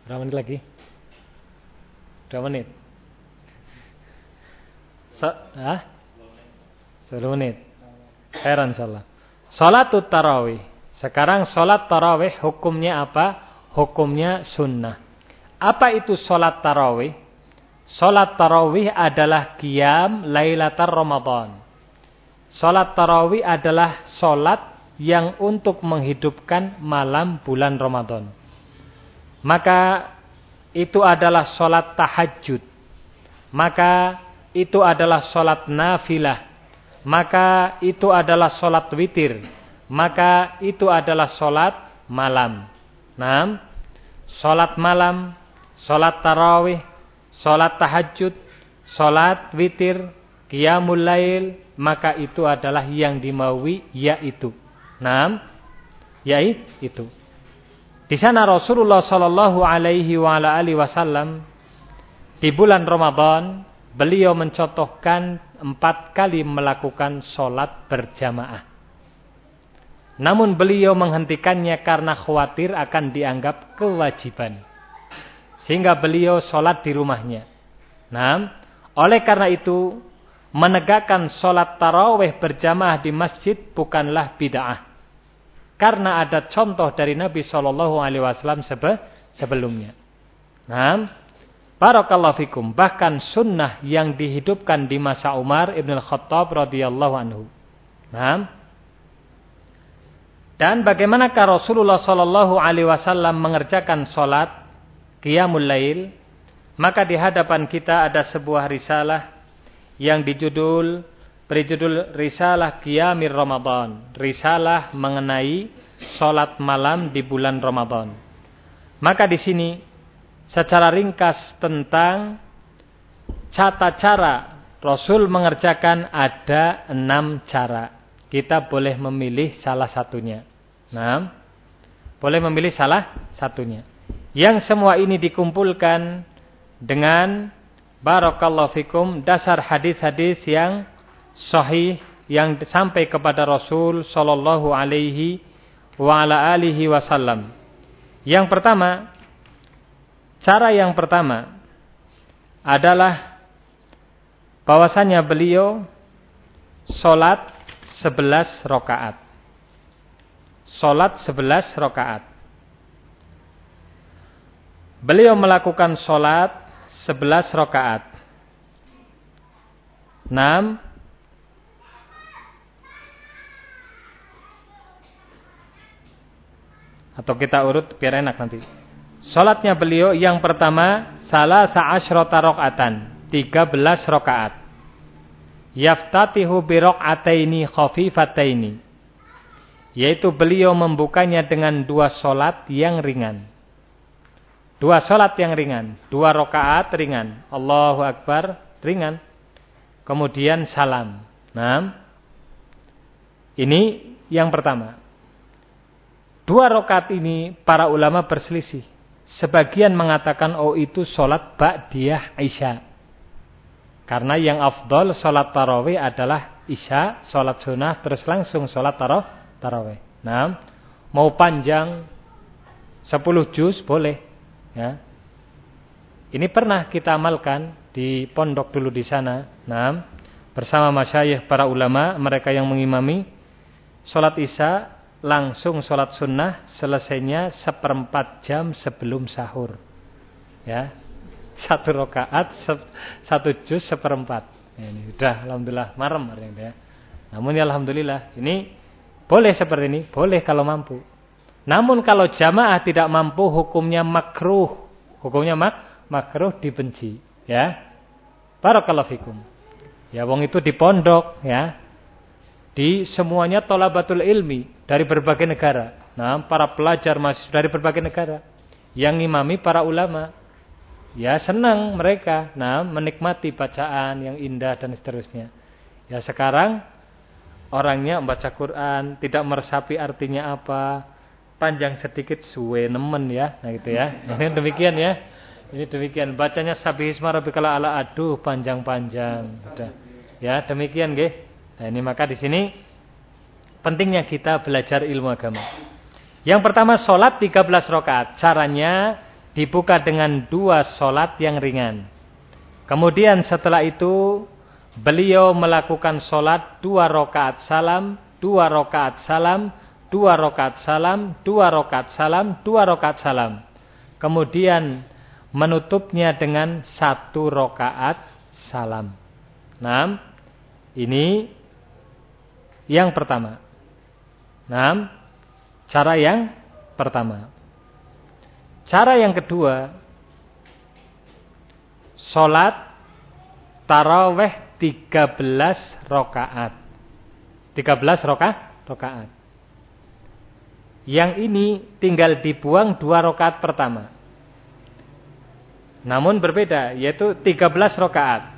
Berapa menit lagi? Berapa menit? So, ah? 10 menit. Heran salah. Salatut tarawih. Sekarang salat tarawih hukumnya apa? Hukumnya sunnah. Apa itu salat tarawih? Salat tarawih adalah qiyam lailatar Ramadan. Salat tarawih adalah salat yang untuk menghidupkan malam bulan Ramadan. Maka itu adalah salat tahajud. Maka itu adalah salat nafilah maka itu adalah solat witir. Maka itu adalah solat malam. Nah, solat malam, solat tarawih, solat tahajud, solat witir, qiyamul lail, maka itu adalah yang dimaui yaitu. Nah, yaitu. Di sana Rasulullah Shallallahu Alaihi Wasallam di bulan Ramadan beliau mencontohkan empat kali melakukan sholat berjamaah. Namun beliau menghentikannya karena khawatir akan dianggap kewajiban. Sehingga beliau sholat di rumahnya. Nah, oleh karena itu, menegakkan sholat taraweh berjamaah di masjid bukanlah bid'ah. Karena ada contoh dari Nabi Shallallahu Alaihi Wasallam sebelumnya. Nah, Barakallahu fikum. Bahkan sunnah yang dihidupkan di masa Umar Ibn Khattab radhiyallahu anhu. Nah. Dan bagaimanakah Rasulullah sallallahu alaihi wasallam mengerjakan salat qiyamul lail? Maka di hadapan kita ada sebuah risalah yang dijudul berjudul Risalah Qiyamir Ramadan. Risalah mengenai salat malam di bulan Ramadan. Maka di sini secara ringkas tentang tata cara Rasul mengerjakan ada enam cara. Kita boleh memilih salah satunya. Nah, boleh memilih salah satunya. Yang semua ini dikumpulkan dengan barakallahu fikum dasar hadis-hadis yang sahih yang sampai kepada Rasul sallallahu alaihi wa ala alihi wasallam. Yang pertama, Cara yang pertama adalah bahwasanya beliau solat sebelas rokaat. Solat sebelas rokaat. Beliau melakukan solat sebelas rokaat. Enam. Atau kita urut biar enak nanti. Salatnya beliau yang pertama salah sa'asyrata rakaatan, 13 rakaat. Yaftatihu bi raka'ataini khafifataini. Yaitu beliau membukanya dengan dua solat yang ringan. Dua solat yang ringan. Dua rokaat ringan. Allahu Akbar ringan. Kemudian salam. Nah, ini yang pertama. Dua rokaat ini para ulama berselisih. Sebagian mengatakan oh itu solat ba'diyah Isya. Karena yang afdol solat tarawih adalah Isya, solat sunnah, terus langsung solat tarawih. tarawih. Nah, mau panjang 10 juz boleh. Ya. Ini pernah kita amalkan di pondok dulu di sana. Nah, bersama masyayikh para ulama, mereka yang mengimami solat Isya langsung sholat sunnah selesainya seperempat jam sebelum sahur. Ya, satu rakaat satu juz seperempat. Ya, ini udah alhamdulillah marem ya. Namun ya alhamdulillah ini boleh seperti ini, boleh kalau mampu. Namun kalau jamaah tidak mampu hukumnya makruh. Hukumnya mak makruh dibenci, ya. Barakallahu fikum. Ya wong itu di pondok, ya. Di semuanya tolabatul ilmi dari berbagai negara. Nah, para pelajar masih dari berbagai negara yang imami para ulama. Ya, senang mereka nah menikmati bacaan yang indah dan seterusnya. Ya, sekarang orangnya membaca Quran, tidak meresapi artinya apa, panjang sedikit suwe nemen ya. Nah, gitu ya. Ini demikian ya. Ini demikian bacanya sabbihisma rabbikal ala aduh panjang-panjang. Ya, demikian nggih. Nah, ini maka di sini pentingnya kita belajar ilmu agama. Yang pertama sholat 13 rakaat. Caranya dibuka dengan dua sholat yang ringan. Kemudian setelah itu beliau melakukan sholat dua rakaat salam, dua rakaat salam, dua rakaat salam, dua rakaat salam, dua rakaat salam. Kemudian menutupnya dengan satu rakaat salam. Nah, ini yang pertama. Nah, cara yang pertama. Cara yang kedua, sholat taraweh 13 rokaat. 13 roka, rokaat. Yang ini tinggal dibuang dua rokaat pertama. Namun berbeda, yaitu 13 rokaat.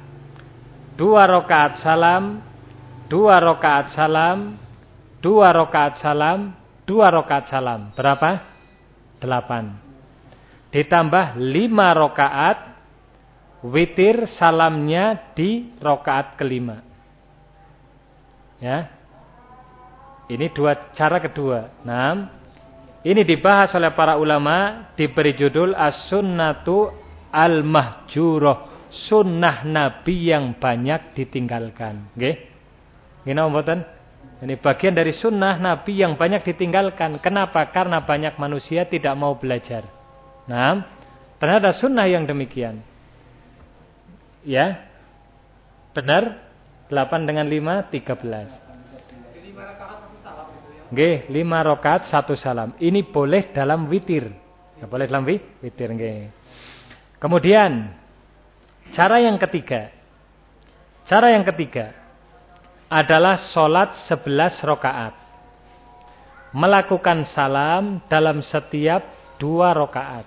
Dua rokaat salam, dua rokaat salam, dua rakaat salam, dua rakaat salam. Berapa? Delapan. Ditambah lima rakaat witir salamnya di rakaat kelima. Ya. Ini dua cara kedua. Nah, ini dibahas oleh para ulama diberi judul As-Sunnatu Al-Mahjuroh. Sunnah Nabi yang banyak ditinggalkan. Nggih. Nggih mboten? Ini bagian dari sunnah Nabi yang banyak ditinggalkan. Kenapa? Karena banyak manusia tidak mau belajar. Nah, ternyata sunnah yang demikian. Ya, benar? 8 dengan 5, 13. Nggih, 5 rakaat satu salam. Ini boleh dalam witir. Ya, boleh dalam witir nggih. Kemudian cara yang ketiga. Cara yang ketiga adalah sholat sebelas rokaat. Melakukan salam dalam setiap dua rokaat.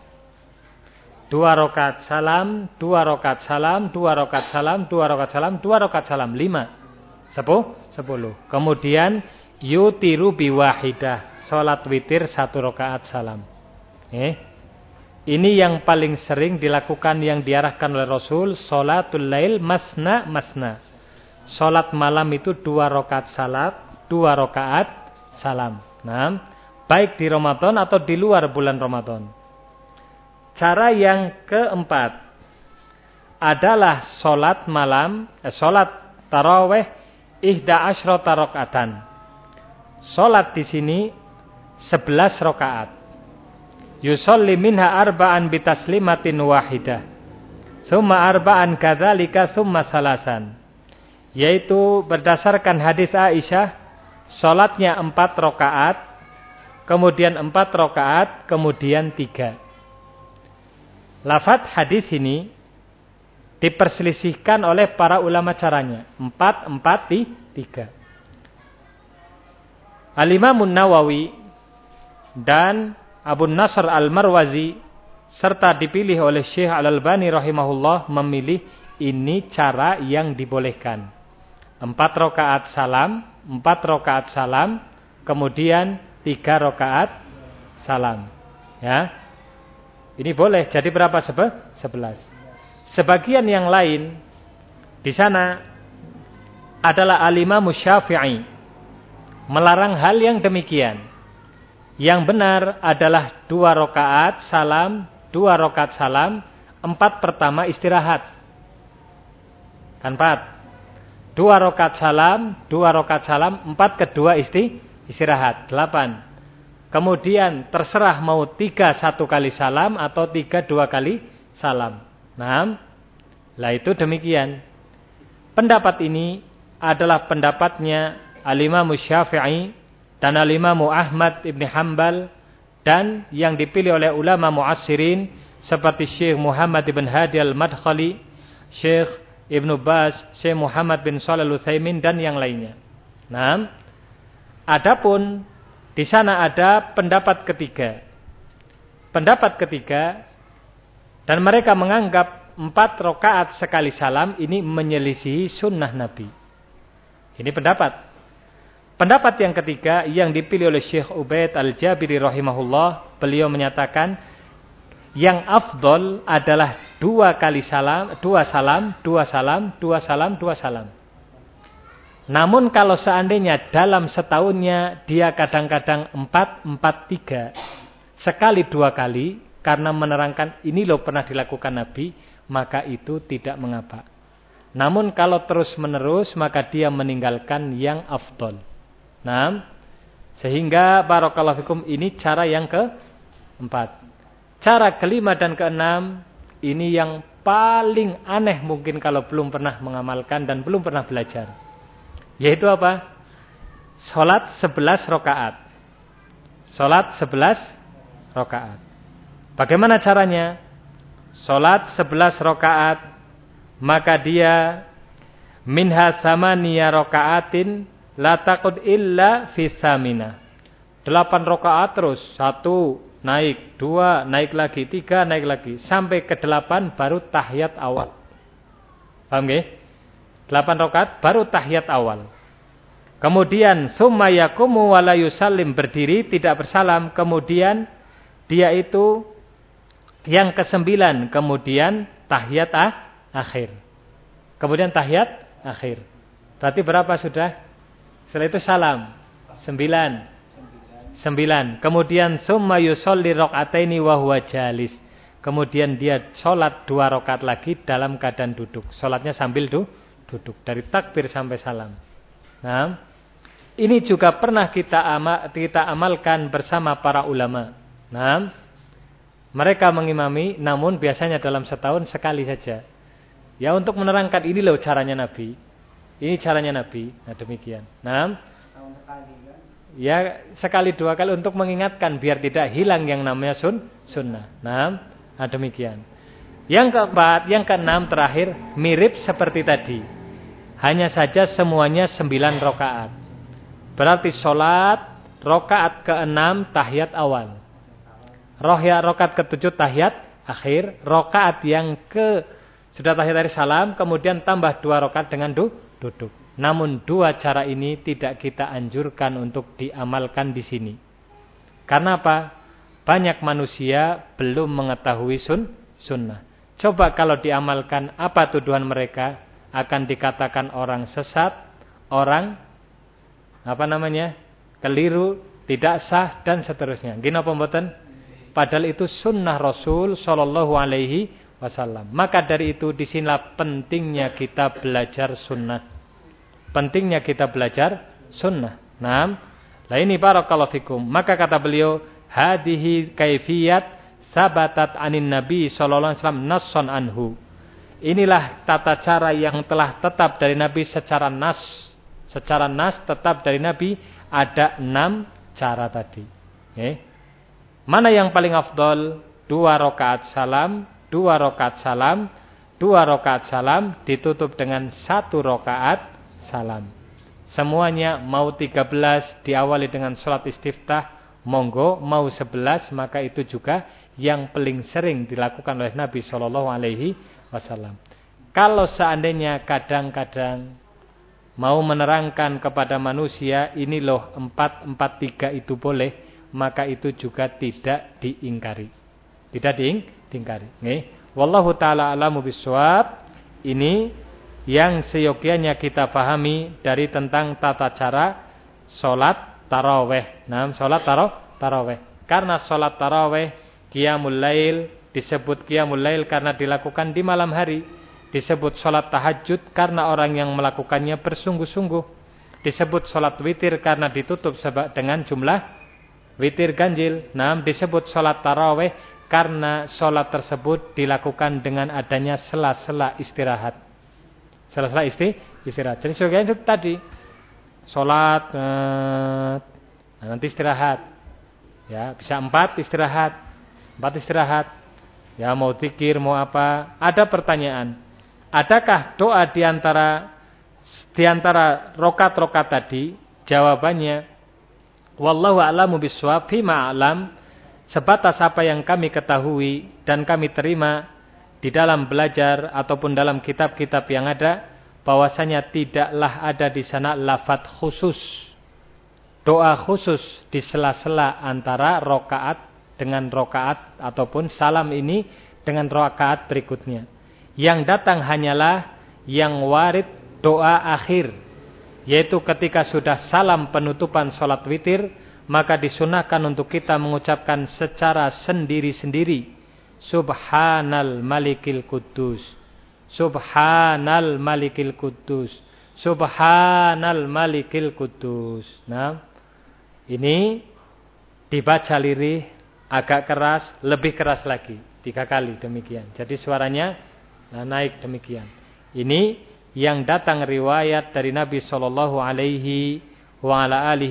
Dua rokaat salam, dua rokaat salam, dua rokaat salam, dua rokaat salam, dua rokaat salam. Lima. Sepuluh. Sepuluh. Kemudian yutiru biwahidah. Sholat witir satu rokaat salam. Eh. Ini yang paling sering dilakukan yang diarahkan oleh Rasul. Sholatul lail masna masna. Sholat malam itu dua rakaat salat, dua rakaat salam. Nah, baik di Ramadan atau di luar bulan Ramadan. Cara yang keempat adalah sholat malam, eh, sholat taraweh ihda ashrota rakaatan. Sholat di sini sebelas rakaat. Yusolli minha arba'an bitaslimatin wahidah. Summa arba'an kadzalika summa salasan yaitu berdasarkan hadis Aisyah sholatnya empat rakaat kemudian empat rakaat kemudian tiga. Lafat hadis ini diperselisihkan oleh para ulama caranya. Empat empat tiga. Al-Imamun Nawawi dan Abu Nasr Al-Marwazi serta dipilih oleh Syekh Al-Albani rahimahullah memilih ini cara yang dibolehkan. Empat rakaat salam, empat rakaat salam, kemudian tiga rakaat salam. Ya, ini boleh. Jadi berapa sebe? Sebelas. Sebagian yang lain di sana adalah alimah musyafi'i melarang hal yang demikian. Yang benar adalah dua rakaat salam, dua rakaat salam, empat pertama istirahat. Kan empat. Dua rakaat salam, dua rakaat salam, empat kedua isti, istirahat. Delapan. Kemudian terserah mau tiga satu kali salam atau tiga dua kali salam. Nah, lah itu demikian. Pendapat ini adalah pendapatnya Al-Imam Syafi'i dan Al-Imam Ahmad Ibn Hanbal dan yang dipilih oleh ulama muasirin seperti Syekh Muhammad Ibn Hadi Al-Madkhali, Syekh Ibn Baz, Syekh Muhammad bin Shalal Utsaimin dan yang lainnya. Nah, adapun di sana ada pendapat ketiga. Pendapat ketiga dan mereka menganggap empat rakaat sekali salam ini menyelisihi sunnah Nabi. Ini pendapat. Pendapat yang ketiga yang dipilih oleh Syekh Ubaid Al-Jabiri rahimahullah, beliau menyatakan yang afdol adalah dua kali salam, dua salam, dua salam, dua salam, dua salam. Namun kalau seandainya dalam setahunnya dia kadang-kadang empat, empat, tiga, sekali dua kali, karena menerangkan ini loh pernah dilakukan Nabi, maka itu tidak mengapa. Namun kalau terus menerus, maka dia meninggalkan yang afdol. Nah, sehingga barakallahu fikum ini cara yang keempat. Cara kelima dan keenam ini yang paling aneh mungkin kalau belum pernah mengamalkan dan belum pernah belajar. Yaitu apa? Salat 11 rakaat. Salat 11 rakaat. Bagaimana caranya? Salat 11 rakaat maka dia minha samaniya rakaatin La takut illa fisamina. Delapan rokaat terus. Satu, naik. Dua, naik lagi. Tiga, naik lagi. Sampai ke delapan baru tahiyat awal. Paham gak? Delapan rokaat baru tahiyat awal. Kemudian summa yakumu wala yusallim berdiri tidak bersalam. Kemudian dia itu yang kesembilan. Kemudian tahiyat ah, akhir. Kemudian tahiyat akhir. Berarti berapa sudah? Setelah itu salam. Sembilan. Sembilan. Kemudian summa yusolli rok'ataini wa huwa jalis. Kemudian dia sholat dua rokat lagi dalam keadaan duduk. Sholatnya sambil du, duduk. Dari takbir sampai salam. Nah, ini juga pernah kita, amal, kita amalkan bersama para ulama. Nah, mereka mengimami namun biasanya dalam setahun sekali saja. Ya untuk menerangkan ini loh caranya Nabi. Ini caranya Nabi. Nah demikian. Nah, ya sekali dua kali untuk mengingatkan biar tidak hilang yang namanya sun sunnah. Nah, nah demikian. Yang keempat, yang keenam terakhir mirip seperti tadi. Hanya saja semuanya sembilan rokaat. Berarti sholat rokaat keenam tahiyat awal. Rohya rokaat ketujuh tahiyat akhir. Rokaat yang ke sudah tahiyat dari salam, kemudian tambah dua rokaat dengan du, duduk. Namun dua cara ini tidak kita anjurkan untuk diamalkan di sini. Karena apa? Banyak manusia belum mengetahui sun, sunnah. Coba kalau diamalkan apa tuduhan mereka akan dikatakan orang sesat, orang apa namanya? keliru, tidak sah dan seterusnya. Gina pembuatan? Padahal itu sunnah Rasul Shallallahu Alaihi wasallam. Maka dari itu di sinilah pentingnya kita belajar sunnah. Pentingnya kita belajar sunnah. Nah, lah ini barakallahu fikum. Maka kata beliau, hadihi kaifiyat sabatat anin nabi sallallahu alaihi wasallam nasson anhu. Inilah tata cara yang telah tetap dari Nabi secara nas. Secara nas tetap dari Nabi ada enam cara tadi. Eh. Mana yang paling afdol? Dua rakaat salam, dua rakaat salam, dua rakaat salam ditutup dengan satu rakaat salam. semuanya mau 13 diawali dengan sholat istiftah, monggo, mau 11 maka itu juga yang paling sering dilakukan oleh Nabi Shallallahu Alaihi Wasallam. Kalau seandainya kadang-kadang mau menerangkan kepada manusia ini loh empat empat tiga itu boleh, maka itu juga tidak diingkari. Tidak diing, diingkari. Nih, wallahu taala alamu biswab. Ini yang seyogianya kita pahami dari tentang tata cara solat taraweh. Nah, solat taro, taraweh. Karena solat taraweh, qiyamul lail disebut qiyamul lail karena dilakukan di malam hari. Disebut solat tahajud karena orang yang melakukannya bersungguh-sungguh. Disebut solat witir karena ditutup dengan jumlah witir ganjil. Nah, disebut solat taraweh karena sholat tersebut dilakukan dengan adanya sela-sela istirahat. Sela-sela isti, istirahat. Jadi sebagian itu tadi sholat, eh, nah nanti istirahat. Ya bisa empat istirahat, empat istirahat. Ya mau tikir mau apa? Ada pertanyaan. Adakah doa di antara di antara rokat-rokat tadi? Jawabannya, Wallahu a'lamu biswab fima a'lam sebatas apa yang kami ketahui dan kami terima di dalam belajar ataupun dalam kitab-kitab yang ada bahwasanya tidaklah ada di sana lafat khusus. Doa khusus di sela-sela antara rokaat dengan rokaat ataupun salam ini dengan rokaat berikutnya. Yang datang hanyalah yang warid doa akhir yaitu ketika sudah salam penutupan sholat witir maka disunahkan untuk kita mengucapkan secara sendiri-sendiri Subhanal Malikil Kudus Subhanal Malikil Kudus Subhanal Malikil Kudus Nah ini dibaca lirih agak keras lebih keras lagi. Tiga kali demikian. Jadi suaranya nah, naik demikian. Ini yang datang riwayat dari Nabi Shallallahu Alaihi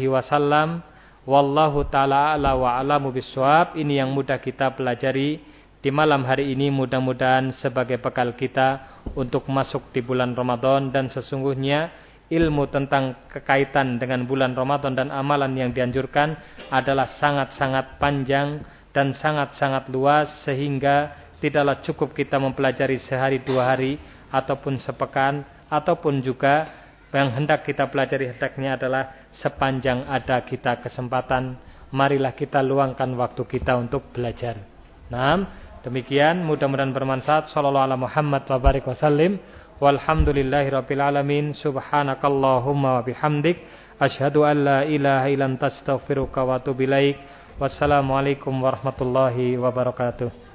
Wasallam. Wallahu ta'ala ala wa alamu biswab. Ini yang mudah kita pelajari di malam hari ini mudah-mudahan sebagai bekal kita untuk masuk di bulan Ramadan dan sesungguhnya ilmu tentang kekaitan dengan bulan Ramadan dan amalan yang dianjurkan adalah sangat-sangat panjang dan sangat-sangat luas sehingga tidaklah cukup kita mempelajari sehari dua hari ataupun sepekan ataupun juga yang hendak kita pelajari hendaknya adalah sepanjang ada kita kesempatan, marilah kita luangkan waktu kita untuk belajar. Nah, demikian mudah-mudahan bermanfaat. Sallallahu alaihi Muhammad wa barik wasallim. Walhamdulillahi rabbil alamin. Subhanakallahumma wa bihamdik. Ashhadu an la ilaha illa anta astaghfiruka wa atubu ilaik. Wassalamualaikum warahmatullahi wabarakatuh.